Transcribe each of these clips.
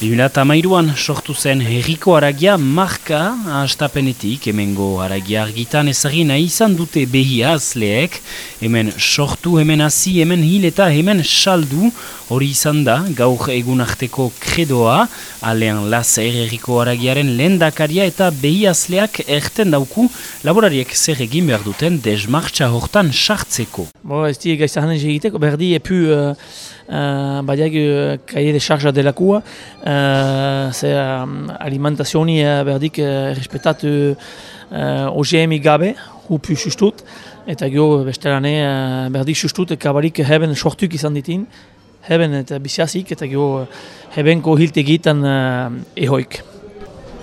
Bimilata mairuan sortu zen herriko aragia marka astapenetik hemengo aragia argitan ezagina izan dute behi azleek, hemen sortu, hemen hasi, hemen hil eta hemen saldu, hori izan da gaur egun arteko kredoa, alean lazer herriko aragiaren lendakaria eta behi azleak erten dauku laborariek zer egin behar duten desmartxa hortan sartzeko. Bo, ez di gaiztahan egiteko, berdi epu uh, uh, badiak uh, kaie de charja delakua, uh, ze um, alimentazioni uh, berdik uh, respetatu uh, OGM gabe, hupu sustut, eta gero bestelane uh, berdik sustut kabarik heben sortuk izan ditin, heben eta biziazik, eta gero hebenko hiltegitan uh, ehoik.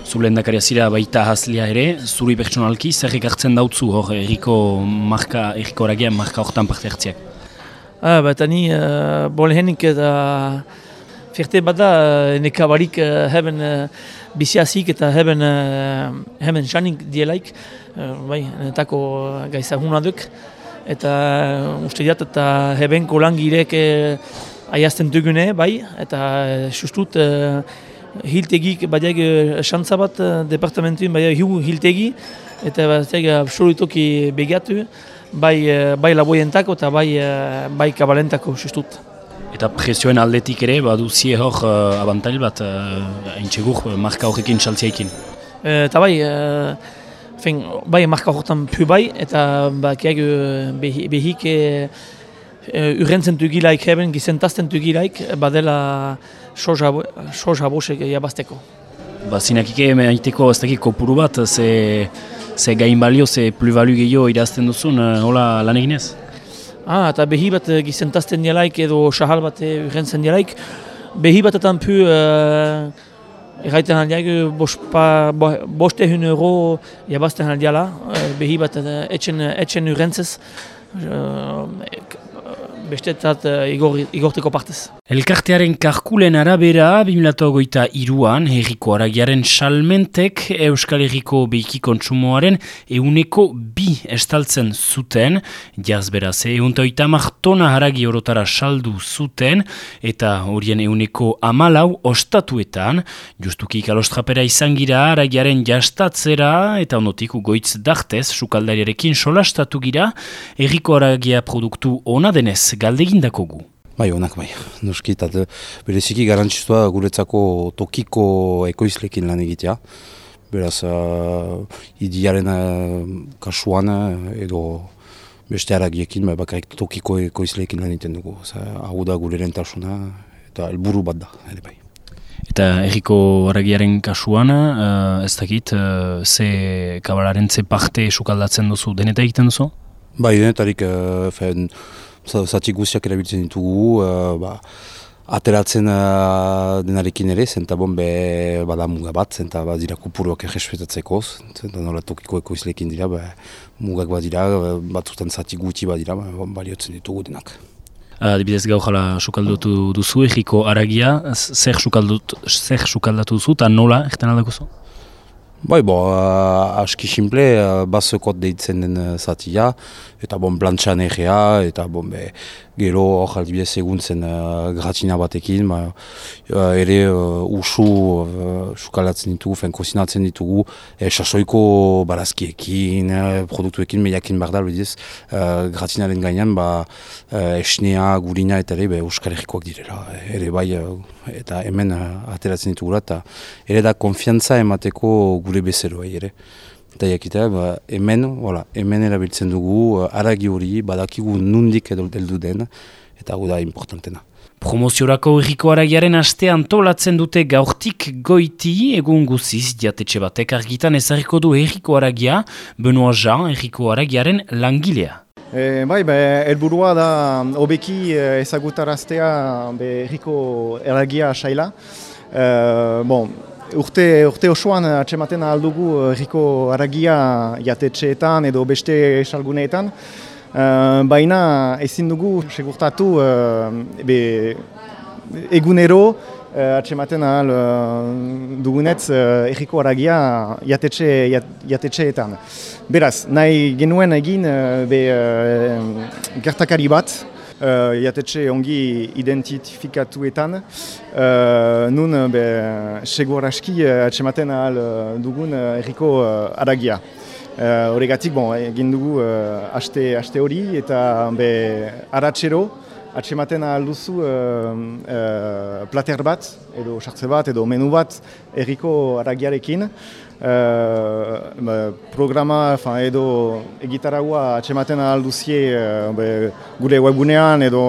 Zulen dakaria zira baita hazlia ere, zuri pertsonalki, zer ekartzen dautzu hor erriko marka, erriko oragian marka horretan parte hartziak? Ah, bat ani, uh, bolehenik eta ferte bada uh, nekabarik uh, heben uh, biziazik eta heben, uh, heben janik dielaik, uh, bai, netako gaiza duk. Eta uh, uste diat eta hebenko langirek uh, aiazten dugune, bai, eta uh, sustut uh, hiltegik badiak esantza bat departamentuin badiak hiu hiltegi eta badiak absolutoki begatu bai, bai laboientako eta bai, bai kabalentako sustut. Eta presioen aldetik ere, baduzie hor uh, abantail bat, uh, txegur, marka horrekin saltziaikin? Eta bai, uh, fin, bai marka horretan pu bai, eta bakiak behik uh, urrentzen dugilaik heben, gizentazten dugilaik, badela soja bosek jabazteko. Ba, zinakike maiteko ez dakik kopuru bat, ze, ze gain balio, ze pluvalu gehiago irazten duzun, hola lan eginez? Ah, eta behi bat gizentazten dialaik edo sahal bat urrentzen dialaik, behi batetan pu uh, erraiten aldiak boste hun euro jabazten aldiala, behi bat etxen, etxen urrentzez, bestetat uh, igor, igorteko partez. Elkartearen karkulen arabera, 2008 iruan, herriko aragiaren salmentek Euskal Herriko behiki kontsumoaren euneko bi estaltzen zuten, jaz beraz, euntoita martona haragi orotara saldu zuten, eta horien euneko amalau ostatuetan, justuki kalostrapera izan gira aragiaren jastatzera, eta onotik ugoitz dartez, sukaldariarekin solastatu gira, herriko aragia produktu ona denez galdegindako gu. Bai, onak bai. Noski, eta bereziki garantzistua guretzako tokiko ekoizlekin lan egitea. Beraz, uh, idiaren uh, kasuan edo beste haragiekin, bai, bakarik tokiko ekoizlekin lan egiten dugu. Hau da gure rentasuna eta helburu bat da, ere bai. Eta erriko haragiaren kasuan, uh, ez dakit, uh, ze kabalaren ze parte sukaldatzen duzu, deneta egiten duzu? Bai, denetarik, uh, zati guztiak erabiltzen ditugu, uh, ba, ateratzen uh, denarekin ere, zenta bon be bada muga bat, zenta ba, dira kupuruak errespetatzeko, zenta nola tokiko ekoizlekin dira, ba, mugak bat dira, batzutan zati gutxi bat dira, ba, baliotzen ditugu denak. Adibidez gau jala sukaldatu duzu, egiko aragia, zer sukaldatu duzu eta nola, egiten aldako zu? Bai, bo, uh, aski simple, uh, basokot deitzen den uh, zatia, eta bon, plantxan egea, eta bon, be, gero hor aldibidez egun zen uh, gratina batekin, ba, uh, ere uh, usu uh, sukalatzen ditugu, fen kozinatzen ditugu, e, sasoiko barazkiekin, uh, produktuekin, mediakin bardal, bediz, uh, gratinaren gainean, ba, uh, esnea, gurina eta ere, be, euskal direla, ere bai, eta hemen uh, ateratzen ditugula, eta ere da konfiantza emateko gure bezeroa ere. Eta jakita, ba, hemen, voilà, hemen erabiltzen dugu, uh, aragi hori, badakigu nundik edo heldu den, eta hau da importantena. Promoziorako erriko aragiaren aste antolatzen dute gaurtik goiti egun guziz diatetxe batek argitan ezarriko du erriko aragia, Benoa Jean erriko aragiaren langilea. E, bai, be, elburua da obeki ezagutaraztea erriko aragia saila. E, bon, Urte, urte osoan atxematen aldugu erriko aragia jatetxeetan edo beste salguneetan. Uh, baina ezin dugu segurtatu uh, be, egunero uh, atxematen ahal uh, dugunetz uh, erriko aragia jatetxe, jatetxeetan. Beraz, nahi genuen egin uh, be, uh, gertakari bat, uh, jatetxe ongi identifikatuetan, uh, nun be, segur aski uh, atxematen ahal dugun uh, erriko uh, aragia. Horregatik, bon, egin dugu uh, aste, aste hori eta be, aratxero, atxematen ahal duzu plater bat, edo sartze bat, edo menu bat erriko aragiarekin. Uh, programa fa, edo egitaragua atxematen alduzie uh, gure webunean edo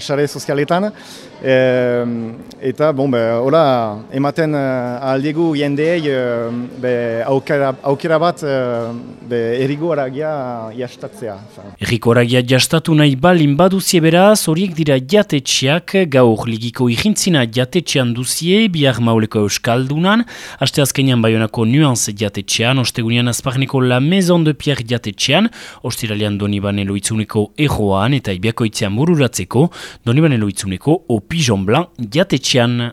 sare uh, sozialetan. eta bon, be, ora, ematen aldiegu jendeei uh, aukera, aukera bat uh, errigo aragia jastatzea. Erriko aragia jastatu nahi balin baduzie beraz, horiek dira jatetxeak, gaur ligiko ikintzina jatetxean duzie, bihar mauleko euskaldunan, haste azkenean Bayonako nuanz jatetxean, ostegunian azparneko La Maison de Pierre jatetxean, ostiralian Donibane loitzuneko erroan eta ibiakoitzean bururatzeko, Donibane loitzuneko O Pigeon Blanc jatetxean.